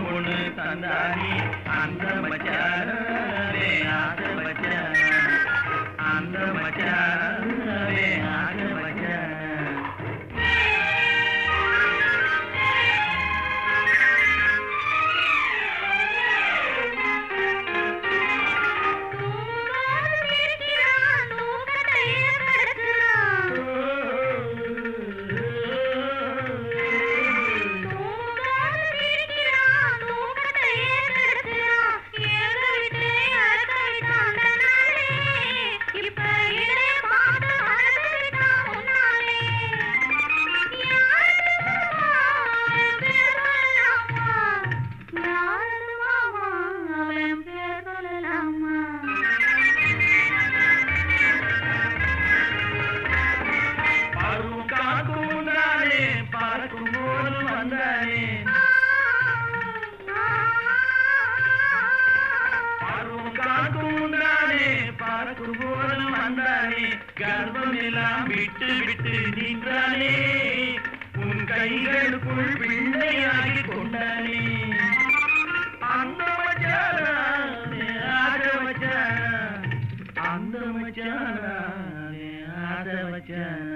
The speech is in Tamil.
ಗುಣ ತಂದಾರಿ ಅಂದ ಬಚಾರ ಅಂದ ಬಚಾರ வந்தானே கர்ப்பம் எல்லாம் விட்டு விட்டு நின்றானே உன் கைகளுக்குள் பிள்ளையாகி கொண்டானே. அந்த மச்சானா ஆத மச்சானா அந்த மச்சானா ஆத மச்சானா